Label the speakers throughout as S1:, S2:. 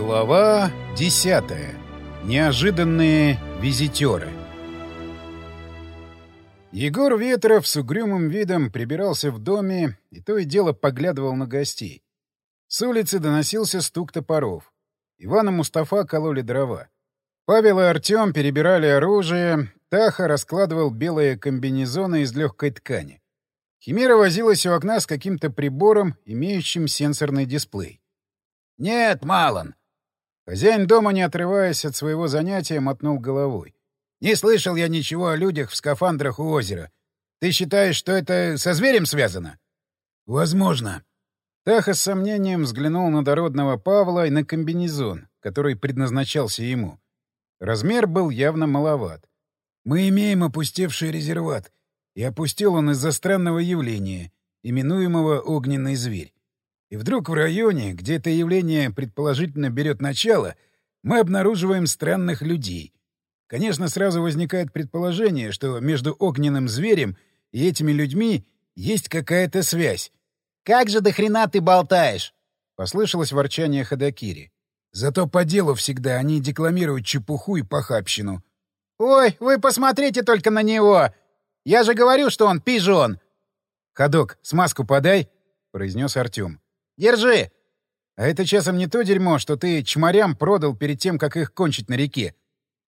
S1: Глава 10. Неожиданные визитеры. Егор Ветров с угрюмым видом прибирался в доме и то и дело поглядывал на гостей. С улицы доносился стук топоров. Иван и Мустафа кололи дрова. Павел и Артем перебирали оружие, Таха раскладывал белые комбинезоны из легкой ткани. Химера возилась у окна с каким-то прибором, имеющим сенсорный дисплей.
S2: «Нет, Малон!»
S1: Хозяин дома, не отрываясь от своего занятия, мотнул головой.
S2: «Не слышал я ничего о людях в скафандрах у озера. Ты считаешь, что это со зверем связано?»
S3: «Возможно».
S1: Таха с сомнением взглянул на дородного Павла и на комбинезон, который предназначался ему. Размер был явно маловат.
S3: Мы имеем опустевший резерват, и опустил он из-за странного явления, именуемого «огненный зверь». И вдруг в районе, где это явление предположительно берет начало, мы обнаруживаем странных людей. Конечно, сразу возникает предположение, что между огненным зверем и этими людьми есть какая-то связь.
S2: «Как же до хрена ты болтаешь?»
S1: — послышалось ворчание Ходокири.
S3: «Зато по делу всегда они декламируют чепуху и похабщину.
S2: «Ой, вы посмотрите только на него! Я же говорю, что он пижон!»
S1: «Ходок, смазку подай!» — произнес Артем.
S2: «Держи!»
S1: «А это часом не то дерьмо, что ты чморям продал перед тем, как их кончить на реке?»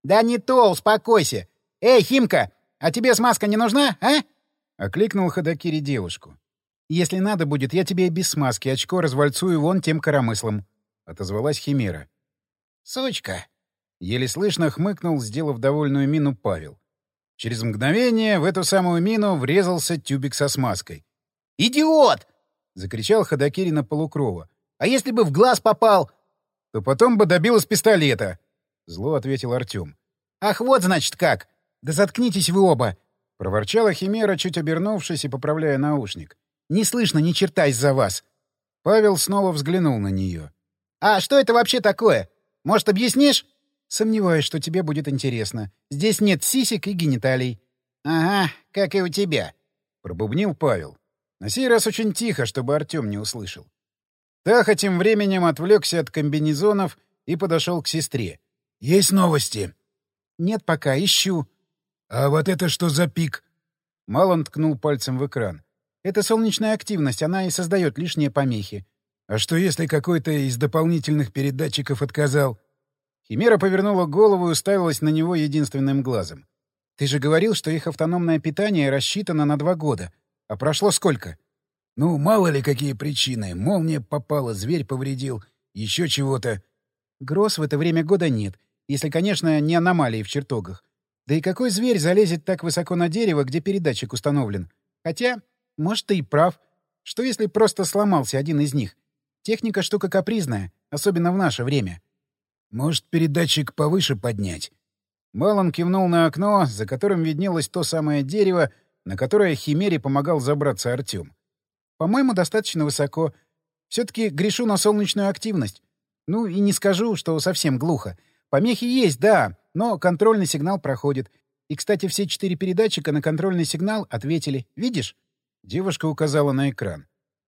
S2: «Да не то, успокойся! Эй, Химка, а тебе смазка не нужна, а?»
S1: — окликнул Ходокири девушку. «Если надо будет, я тебе и без смазки очко развальцую вон тем коромыслом», — отозвалась Химера.
S2: «Сучка!»
S1: Еле слышно хмыкнул, сделав довольную мину Павел. Через мгновение в эту самую мину врезался тюбик со смазкой.
S2: «Идиот!» — закричал Ходокирина полукрова. «А если бы в глаз попал?»
S1: «То потом бы добил из пистолета!» — зло ответил Артем.
S2: «Ах, вот значит как! Да заткнитесь вы оба!»
S1: — проворчала Химера, чуть обернувшись и поправляя наушник.
S2: «Не слышно ни черта из-за вас!»
S1: Павел снова взглянул на нее.
S2: «А что это вообще такое? Может, объяснишь?»
S1: Сомневаюсь, что тебе будет интересно. Здесь нет сисек и гениталий.
S2: — Ага, как и у тебя, —
S1: пробубнил Павел. На сей раз очень тихо, чтобы Артем не услышал. Таха тем временем отвлекся от комбинезонов и подошел к сестре.
S3: — Есть новости?
S1: — Нет пока, ищу.
S3: — А вот это что за пик?
S1: Малон ткнул пальцем в экран. — Это солнечная активность, она и создает лишние помехи.
S3: — А что, если какой-то из дополнительных передатчиков отказал?
S1: — Химера повернула голову и уставилась на него единственным глазом. «Ты же говорил, что их автономное питание рассчитано на два года. А прошло сколько?»
S3: «Ну, мало ли какие причины. Молния попала, зверь повредил, еще чего-то».
S1: «Гроз в это время года нет, если, конечно, не аномалии в чертогах. Да и какой зверь залезет так высоко на дерево, где передатчик установлен? Хотя, может, ты и прав. Что если просто сломался один из них? Техника штука капризная, особенно в наше время».
S3: Может, передатчик повыше поднять?
S1: Малон кивнул на окно, за которым виднелось то самое дерево, на которое Химере помогал забраться Артем. «По-моему, достаточно высоко. Все-таки грешу на солнечную активность. Ну и не скажу, что совсем глухо. Помехи есть, да, но контрольный сигнал проходит. И, кстати, все четыре передатчика на контрольный сигнал ответили. Видишь?» Девушка указала на экран.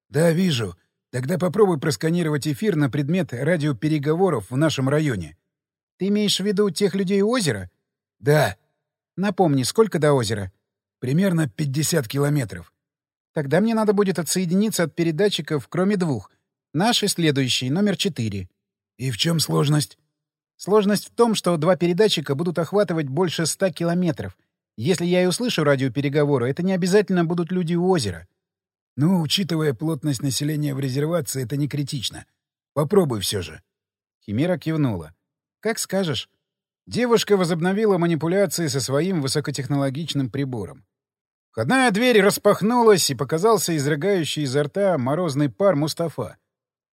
S3: «Да, вижу. Тогда попробуй просканировать эфир на предмет радиопереговоров в нашем районе.
S1: Ты имеешь в виду тех людей у озера?
S3: Да.
S1: Напомни, сколько до озера?
S3: Примерно 50 километров.
S1: Тогда мне надо будет отсоединиться от передатчиков, кроме двух. Наш и следующий, номер четыре.
S3: И в чем сложность?
S1: Сложность в том, что два передатчика будут охватывать больше ста километров. Если я и услышу радиопереговоры, это не обязательно будут люди у озера.
S3: Ну, учитывая плотность населения в резервации, это не критично. Попробуй все же.
S1: Химера кивнула. Как скажешь. Девушка возобновила манипуляции со своим высокотехнологичным прибором. Входная дверь распахнулась, и показался изрыгающий изо рта морозный пар Мустафа.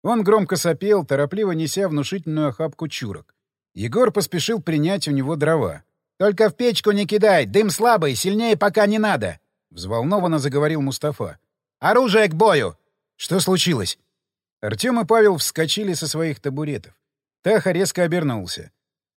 S1: Он громко сопел, торопливо неся внушительную охапку чурок. Егор поспешил принять у него дрова.
S2: «Только в печку не кидай! Дым слабый, сильнее пока не надо!»
S1: — взволнованно заговорил Мустафа.
S2: Оружие к бою!»
S1: «Что случилось?» Артем и Павел вскочили со своих табуретов. Таха резко обернулся.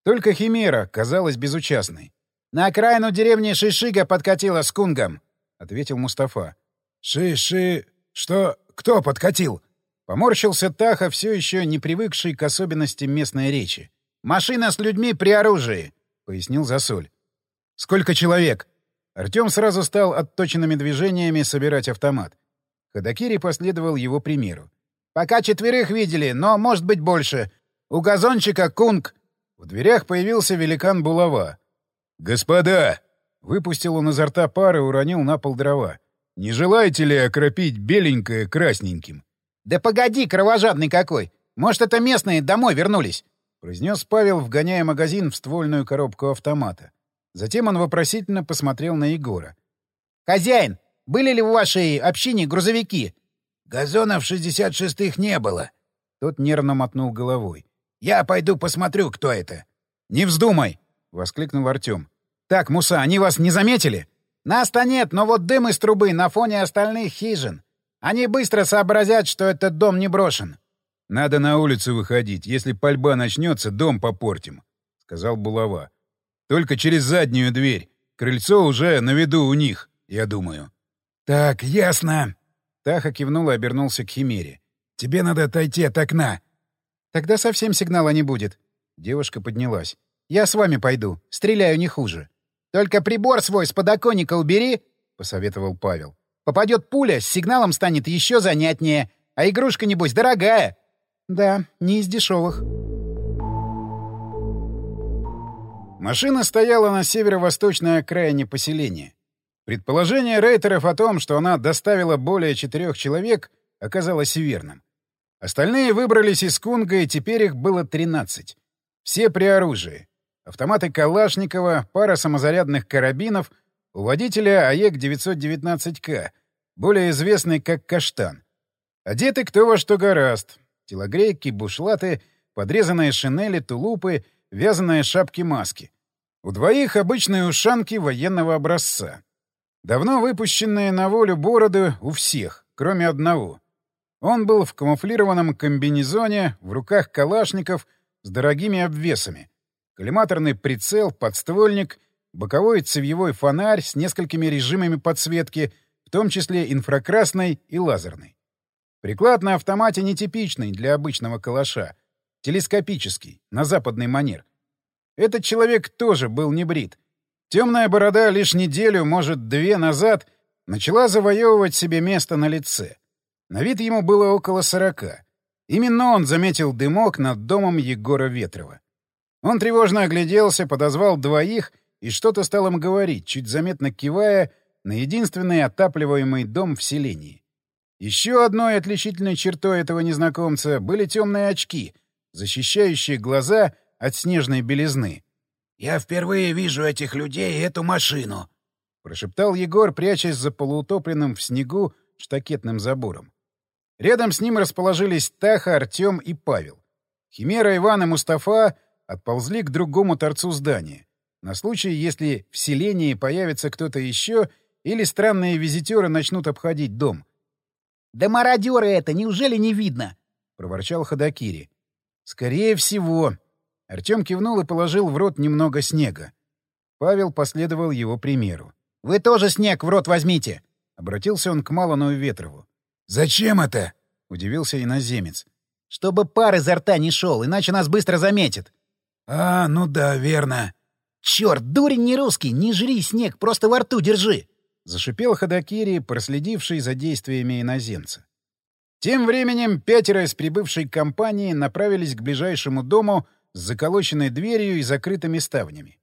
S1: Только Химера казалась безучастной.
S2: «На окраину деревни Шишига подкатила с кунгом», —
S1: ответил Мустафа.
S3: «Шиши... Что? Кто подкатил?»
S1: Поморщился Таха, все еще не привыкший к особенностям местной речи. «Машина с людьми при оружии», — пояснил Засоль. «Сколько человек?» Артем сразу стал отточенными движениями собирать автомат. Ходокири последовал его примеру. «Пока четверых видели, но, может быть, больше. У газончика Кунг...» В дверях появился великан Булава.
S3: «Господа!»
S1: — выпустил он изо рта пар и уронил на пол дрова.
S3: «Не желаете ли окропить беленькое красненьким?»
S1: «Да погоди, кровожадный какой! Может, это местные домой вернулись?» — произнес Павел, вгоняя магазин в ствольную коробку автомата. Затем он вопросительно посмотрел на Егора. «Хозяин, были ли в вашей общине грузовики?»
S2: «Газонов 66-х не было».
S1: Тот нервно мотнул головой.
S2: «Я пойду посмотрю, кто это».
S1: «Не вздумай!» — воскликнул Артем. «Так, Муса, они вас не заметили?» «Нас-то нет, но вот дым из трубы на фоне остальных хижин. Они быстро сообразят, что этот дом не брошен».
S3: «Надо на улицу выходить. Если пальба начнется, дом попортим», — сказал Булава. «Только через заднюю дверь. Крыльцо уже на виду у них, я думаю».
S2: «Так, ясно».
S1: Таха кивнул и обернулся к Химере.
S2: «Тебе надо отойти от окна».
S1: «Тогда совсем сигнала не будет». Девушка поднялась. «Я с вами пойду. Стреляю не хуже». «Только прибор свой с подоконника убери», — посоветовал Павел. «Попадет пуля, с сигналом станет еще занятнее. А игрушка, небось, дорогая». «Да, не из дешевых». Машина стояла на северо-восточной окраине поселения. Предположение рейтеров о том, что она доставила более четырех человек, оказалось верным. Остальные выбрались из Кунга, и теперь их было 13. Все при оружии. Автоматы Калашникова, пара самозарядных карабинов, у водителя АЕК-919К, более известный как «Каштан». Одеты кто во что гораст. Телогрейки, бушлаты, подрезанные шинели, тулупы, вязаные шапки-маски. У двоих обычные ушанки военного образца. Давно выпущенные на волю бороды у всех, кроме одного. Он был в камуфлированном комбинезоне, в руках калашников с дорогими обвесами коллиматорный прицел, подствольник, боковой цевьевой фонарь с несколькими режимами подсветки, в том числе инфракрасной и лазерной. Приклад на автомате нетипичный для обычного калаша, телескопический, на западный манер. Этот человек тоже был не брит. Темная борода лишь неделю, может, две назад начала завоевывать себе место на лице. На вид ему было около сорока. Именно он заметил дымок над домом Егора Ветрова. Он тревожно огляделся, подозвал двоих и что-то стал им говорить, чуть заметно кивая на единственный отапливаемый дом в селении. Еще одной отличительной чертой этого незнакомца были темные очки, защищающие глаза от снежной белизны.
S2: «Я впервые вижу этих людей и эту машину», —
S1: прошептал Егор, прячась за полуутопленным в снегу штакетным забором. Рядом с ним расположились Таха, Артем и Павел. Химера, Иван и Мустафа отползли к другому торцу здания, на случай, если в селении появится кто-то еще или странные визитеры начнут обходить дом. «Да мародеры это, неужели не видно?» — проворчал Ходокири. «Скорее всего». Артем кивнул и положил в рот немного снега. Павел последовал его примеру. «Вы тоже снег в рот возьмите!» — обратился он к Малану и Ветрову.
S2: «Зачем это?»
S1: — удивился иноземец. «Чтобы пар изо рта не шел, иначе нас быстро заметят.
S2: «А, ну да, верно».
S1: «Черт, дурень не русский, не жри снег, просто во рту держи!» — зашипел Ходокири, проследивший за действиями иноземца. Тем временем пятеро из прибывшей компании направились к ближайшему дому с заколоченной дверью и закрытыми ставнями.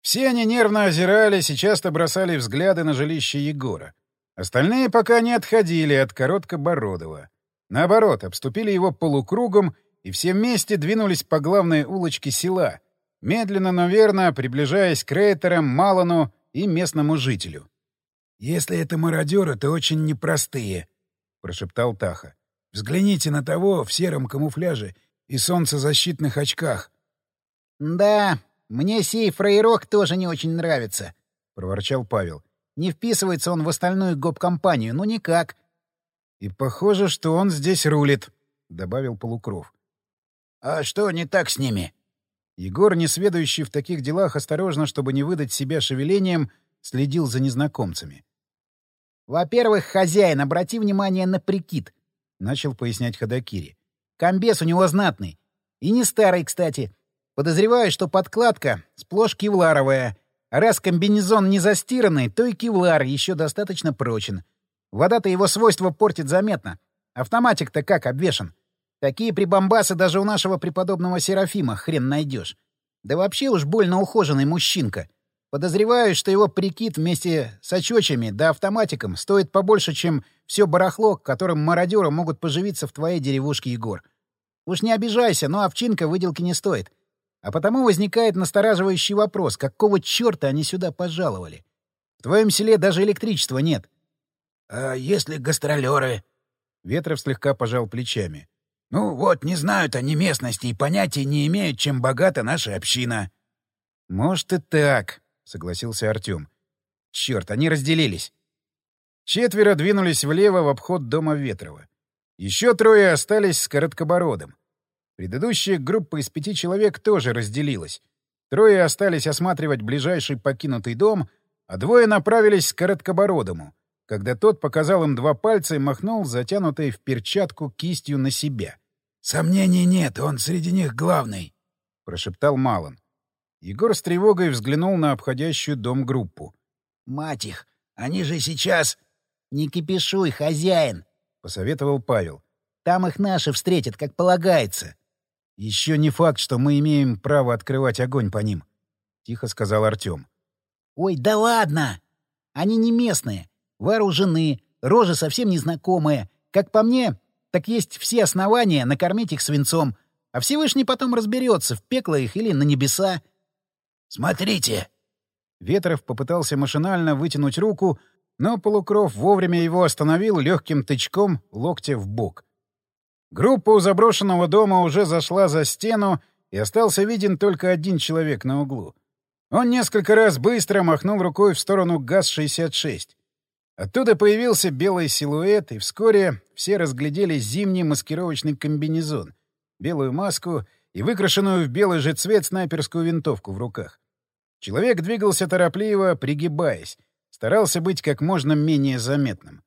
S1: Все они нервно озирались и часто бросали взгляды на жилище Егора. Остальные пока не отходили от Короткобородова. Наоборот, обступили его полукругом и все вместе двинулись по главной улочке села, медленно, но верно приближаясь к рейтерам, Малану и местному жителю.
S2: «Если это мародеры, то очень непростые», — прошептал Таха. «Взгляните на того в сером камуфляже и солнцезащитных очках».
S1: «Да, мне сей фрейрок тоже не очень нравится», — проворчал Павел. «Не вписывается он в остальную гоп-компанию, ну никак». «И похоже, что он здесь рулит», — добавил Полукров.
S2: «А что не так с ними?»
S1: Егор, несведущий в таких делах, осторожно, чтобы не выдать себя шевелением, следил за незнакомцами. «Во-первых, хозяин, обрати внимание на прикид. начал пояснять Ходокири. «Комбез у него знатный. И не старый, кстати. Подозреваю, что подкладка сплошь кевларовая. Раз комбинезон не застиранный, то и кевлар еще достаточно прочен. Вода-то его свойства портит заметно. Автоматик-то как обвешан. Такие прибамбасы даже у нашего преподобного Серафима хрен найдешь. Да вообще уж больно ухоженный мужчинка. Подозреваю, что его прикид вместе с очочами да автоматиком стоит побольше, чем все барахло, которым мародеры могут поживиться в твоей деревушке, Егор. Уж не обижайся, но овчинка выделки не стоит. А потому возникает настораживающий вопрос, какого черта они сюда пожаловали? В твоем селе даже электричества нет.
S2: — А если гастролеры?
S1: Ветров слегка пожал плечами.
S2: — Ну вот, не знают они местности и понятия не имеют, чем богата наша община.
S1: — Может и так, — согласился Артем. — Черт, они разделились. Четверо двинулись влево в обход дома Ветрова. Еще трое остались с короткобородом. Предыдущая группа из пяти человек тоже разделилась. Трое остались осматривать ближайший покинутый дом, а двое направились к короткобородому, когда тот показал им два пальца и махнул затянутой в перчатку кистью на себя.
S2: «Сомнений нет, он среди них главный», —
S1: прошептал Малон. Егор с тревогой взглянул на обходящую дом группу.
S2: «Мать их! Они же сейчас...»
S4: «Не кипишуй, хозяин!»
S1: — посоветовал Павел.
S4: «Там их наши встретят, как полагается».
S1: Еще не факт, что мы имеем право открывать огонь по ним, — тихо сказал Артем.
S4: Ой, да ладно! Они не местные, вооружены, рожи совсем незнакомые. Как по мне, так есть все основания накормить их свинцом, а Всевышний потом разберется, в пекло их или на небеса.
S2: «Смотрите!»
S1: Ветров попытался машинально вытянуть руку, но Полукров вовремя его остановил легким тычком локтя в бок. Группа у заброшенного дома уже зашла за стену, и остался виден только один человек на углу. Он несколько раз быстро махнул рукой в сторону ГАЗ-66. Оттуда появился белый силуэт, и вскоре все разглядели зимний маскировочный комбинезон, белую маску и выкрашенную в белый же цвет снайперскую винтовку в руках. Человек двигался торопливо, пригибаясь, старался быть как можно менее заметным.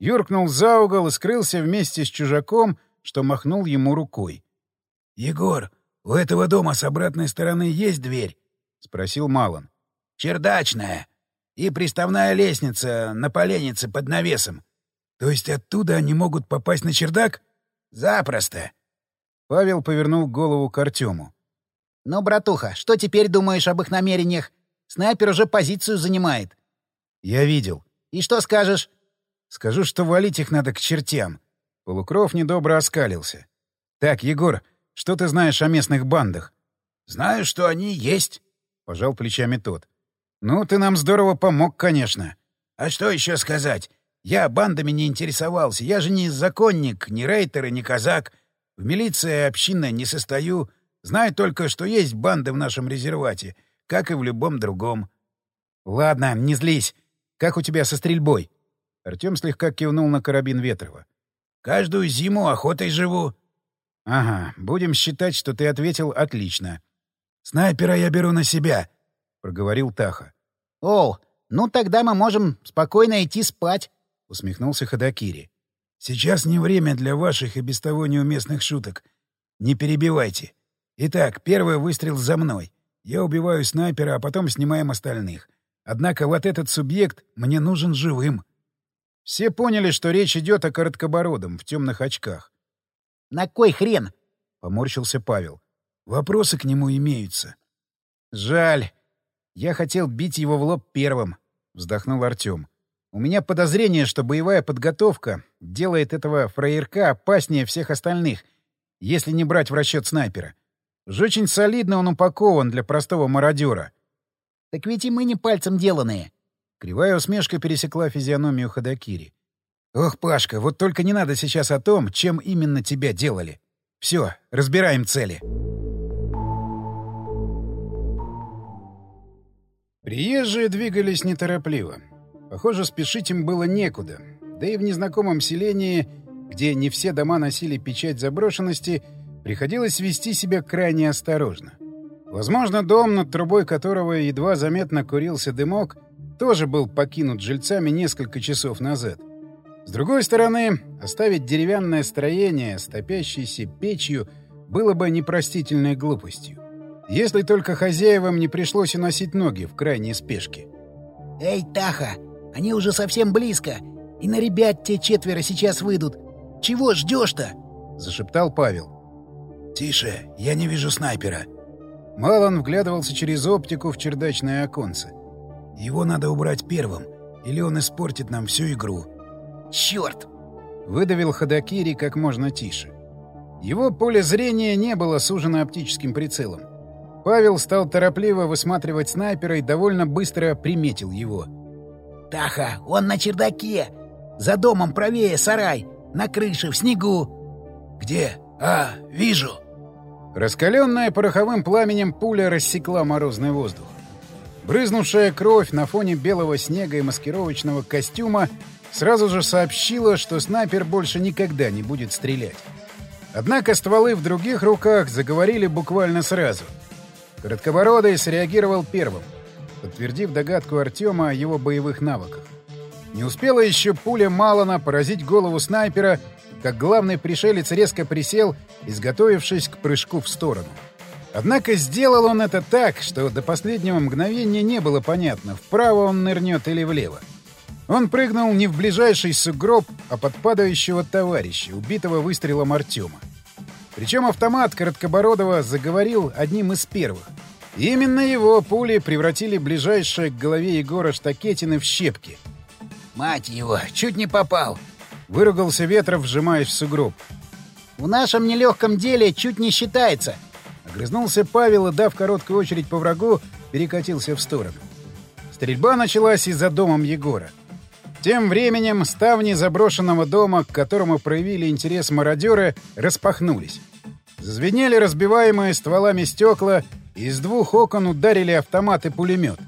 S1: Юркнул за угол и скрылся вместе с чужаком, что махнул ему рукой.
S2: — Егор, у этого дома с обратной стороны есть дверь? — спросил Малон. — Чердачная. И приставная лестница на поленнице под навесом. То есть оттуда они могут попасть на чердак? Запросто.
S1: Павел повернул голову к Артему.
S4: — Ну, братуха, что теперь думаешь об их намерениях? Снайпер уже позицию занимает.
S1: — Я видел.
S4: — И что скажешь?
S1: — Скажу, что валить их надо к чертям. Полукров недобро оскалился. «Так, Егор, что ты знаешь о местных бандах?»
S2: «Знаю, что они есть», —
S1: пожал плечами тот. «Ну, ты нам здорово помог, конечно».
S2: «А что еще сказать? Я бандами не интересовался. Я же не законник, не рейтер и не казак. В милиции общинной не состою. Знаю только, что есть банды в нашем резервате, как и в любом другом».
S1: «Ладно, не злись. Как у тебя со стрельбой?» Артем слегка кивнул на карабин Ветрова.
S2: Каждую зиму охотой живу.
S1: — Ага, будем считать, что ты ответил отлично.
S2: — Снайпера я беру на себя, —
S1: проговорил Таха.
S4: — О, ну тогда мы можем спокойно идти спать, —
S1: усмехнулся Ходокири.
S2: — Сейчас не время для ваших и без того неуместных шуток. Не перебивайте. Итак, первый выстрел за мной. Я убиваю снайпера, а потом снимаем остальных. Однако вот этот субъект мне нужен живым.
S1: — все поняли, что речь идет о короткобородом в темных очках.
S4: «На кой хрен?»
S1: — поморщился Павел.
S2: «Вопросы к нему имеются».
S1: «Жаль. Я хотел бить его в лоб первым», — вздохнул Артем. «У меня подозрение, что боевая подготовка делает этого фраерка опаснее всех остальных, если не брать в расчет снайпера. Уж очень солидно он упакован для простого мародера».
S4: «Так ведь и мы не пальцем деланные»,
S1: Кривая усмешка пересекла физиономию Ходокири. «Ох, Пашка, вот только не надо сейчас о том, чем именно тебя делали. Все, разбираем цели». Приезжие двигались неторопливо. Похоже, спешить им было некуда. Да и в незнакомом селении, где не все дома носили печать заброшенности, приходилось вести себя крайне осторожно. Возможно, дом, над трубой которого едва заметно курился дымок, тоже был покинут жильцами несколько часов назад. С другой стороны, оставить деревянное строение с топящейся печью было бы непростительной глупостью. Если только хозяевам не пришлось уносить ноги в крайней спешке.
S4: «Эй, Таха, они уже совсем близко, и на ребят те четверо сейчас выйдут. Чего ждешь-то?»
S1: — зашептал Павел.
S2: «Тише, я не вижу снайпера».
S1: Малон вглядывался через оптику в чердачное оконце.
S2: «Его надо убрать первым, или он испортит нам всю игру».
S4: «Черт!»
S1: — выдавил Ходокири как можно тише. Его поле зрения не было сужено оптическим прицелом. Павел стал торопливо высматривать снайпера и довольно быстро приметил его.
S4: «Таха, он на чердаке! За домом правее сарай! На крыше, в снегу!»
S2: «Где? А, вижу!»
S1: Раскаленная пороховым пламенем пуля рассекла морозный воздух. Брызнувшая кровь на фоне белого снега и маскировочного костюма сразу же сообщила, что снайпер больше никогда не будет стрелять. Однако стволы в других руках заговорили буквально сразу. Короткобородый среагировал первым, подтвердив догадку Артема о его боевых навыках. Не успела еще пуля Малана поразить голову снайпера, как главный пришелец резко присел, изготовившись к прыжку в сторону. Однако сделал он это так, что до последнего мгновения не было понятно, вправо он нырнет или влево. Он прыгнул не в ближайший сугроб, а под падающего товарища, убитого выстрелом Артема. Причем автомат Короткобородова заговорил одним из первых. И именно его пули превратили ближайшее к голове Егора Штакетины в щепки —
S4: «Мать его, чуть не попал!»
S1: — выругался Ветров, вжимаясь в сугроб.
S4: «В нашем нелегком деле чуть не считается!»
S1: Огрызнулся Павел и, дав короткую очередь по врагу, перекатился в сторону. Стрельба началась из-за домом Егора. Тем временем ставни заброшенного дома, к которому проявили интерес мародеры, распахнулись. Зазвенели разбиваемые стволами стекла, и из двух окон ударили автомат и пулемет.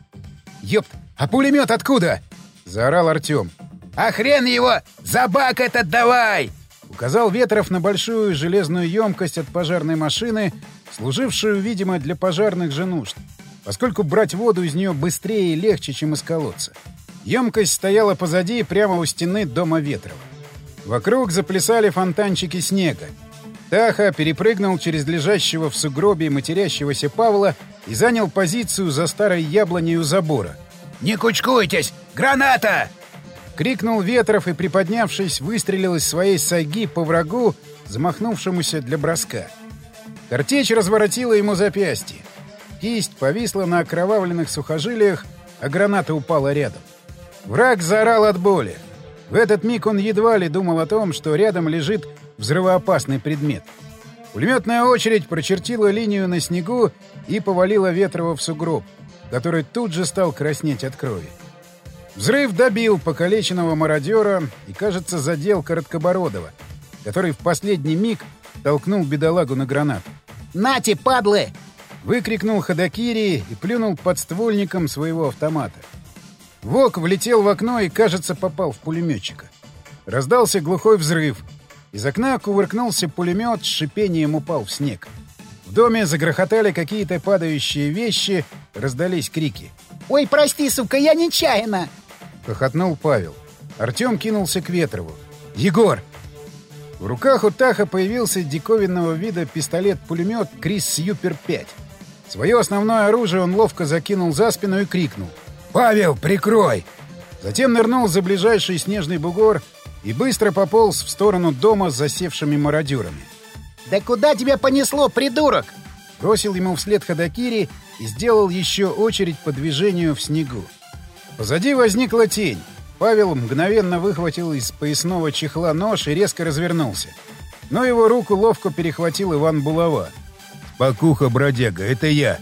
S1: «Ёпт! А пулемет откуда?» — заорал Артем.
S2: «А хрен его! За бак этот давай!»
S1: Указал Ветров на большую железную емкость от пожарной машины, служившую, видимо, для пожарных же нужд, поскольку брать воду из нее быстрее и легче, чем из колодца. Емкость стояла позади, прямо у стены дома Ветрова. Вокруг заплясали фонтанчики снега. Таха перепрыгнул через лежащего в сугробе матерящегося Павла и занял позицию за старой яблоней у забора —
S2: «Не кучкуйтесь! Граната!»
S1: Крикнул Ветров и, приподнявшись, выстрелил из своей сайги по врагу, замахнувшемуся для броска. Картечь разворотила ему запястье. Кисть повисла на окровавленных сухожилиях, а граната упала рядом. Враг заорал от боли. В этот миг он едва ли думал о том, что рядом лежит взрывоопасный предмет. Пулеметная очередь прочертила линию на снегу и повалила Ветрова в сугроб который тут же стал краснеть от крови. Взрыв добил покалеченного мародера и, кажется, задел Короткобородова, который в последний миг толкнул бедолагу на гранат.
S4: «Нате, падлы!»
S1: — выкрикнул Ходокири и плюнул подствольником своего автомата. Вок влетел в окно и, кажется, попал в пулеметчика. Раздался глухой взрыв. Из окна кувыркнулся пулемет, с шипением упал в снег. В доме загрохотали какие-то падающие вещи, раздались крики.
S4: «Ой, прости, сука, я нечаянно!»
S1: — хохотнул Павел. Артем кинулся к Ветрову. «Егор!» В руках у Таха появился диковинного вида пистолет-пулемет Крис Сьюпер-5. Свое основное оружие он ловко закинул за спину и крикнул.
S2: «Павел, прикрой!»
S1: Затем нырнул за ближайший снежный бугор и быстро пополз в сторону дома с засевшими мародерами.
S4: «Да куда тебя понесло, придурок?»
S1: Бросил ему вслед Ходокири и сделал еще очередь по движению в снегу. Позади возникла тень. Павел мгновенно выхватил из поясного чехла нож и резко развернулся. Но его руку ловко перехватил Иван Булава.
S3: «Покуха, бродяга, это я!»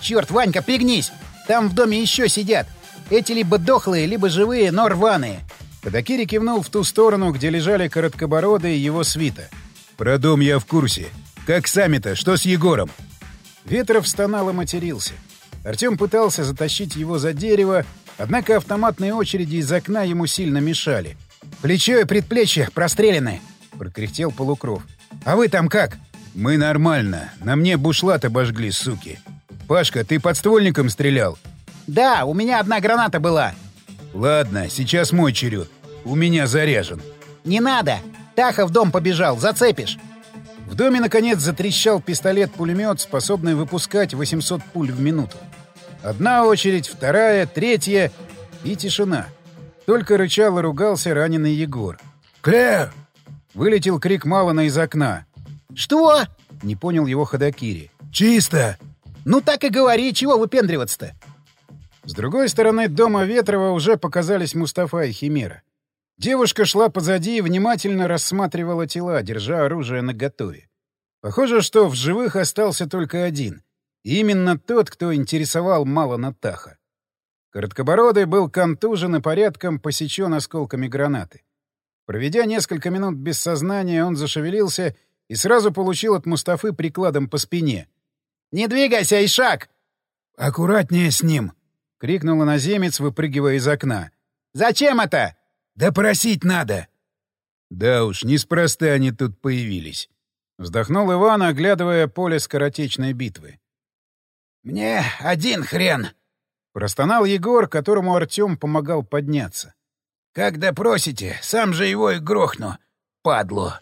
S4: «Черт, Ванька, пригнись! Там в доме еще сидят! Эти либо дохлые, либо живые, но рваные!»
S1: Кадакири кивнул в ту сторону, где лежали короткобородые его свита —
S3: «Про дом я в курсе. Как сами-то? Что с Егором?»
S1: Ветров стонал и матерился. Артем пытался затащить его за дерево, однако автоматные очереди из окна ему сильно мешали.
S4: «Плечо и предплечье прострелены!»
S1: — прокряхтел Полукров. «А вы там как?»
S3: «Мы нормально. На мне бушлат обожгли, суки. Пашка, ты подствольником стрелял?»
S4: «Да, у меня одна граната была».
S3: «Ладно, сейчас мой черед. у меня заряжен.
S4: «Не надо! Таха в дом побежал, зацепишь!»
S1: В доме, наконец, затрещал пистолет-пулемет, способный выпускать 800 пуль в минуту. Одна очередь, вторая, третья и тишина. Только рычал и ругался раненый Егор.
S3: «Клэр!»
S1: — вылетел крик Малана из окна.
S4: «Что?»
S1: — не понял его Ходокири.
S3: «Чисто!»
S4: «Ну так и говори, чего выпендриваться-то?»
S1: С другой стороны дома Ветрова уже показались Мустафа и Химера. Девушка шла позади и внимательно рассматривала тела, держа оружие наготове. Похоже, что в живых остался только один. И именно тот, кто интересовал Малана Таха. Короткобородый был контужен и порядком посечен осколками гранаты. Проведя несколько минут без сознания, он зашевелился и сразу получил от Мустафы прикладом по спине.
S4: «Не двигайся, Ишак!»
S3: «Аккуратнее с ним!»
S1: — крикнул иноземец, выпрыгивая из окна.
S4: «Зачем это?»
S3: «Допросить надо!»
S1: «Да уж, неспроста они тут появились», — вздохнул Иван, оглядывая поле скоротечной битвы.
S2: «Мне один хрен!»
S1: — простонал Егор, которому Артем помогал подняться.
S2: «Как допросите, сам же его и грохну, падлу!»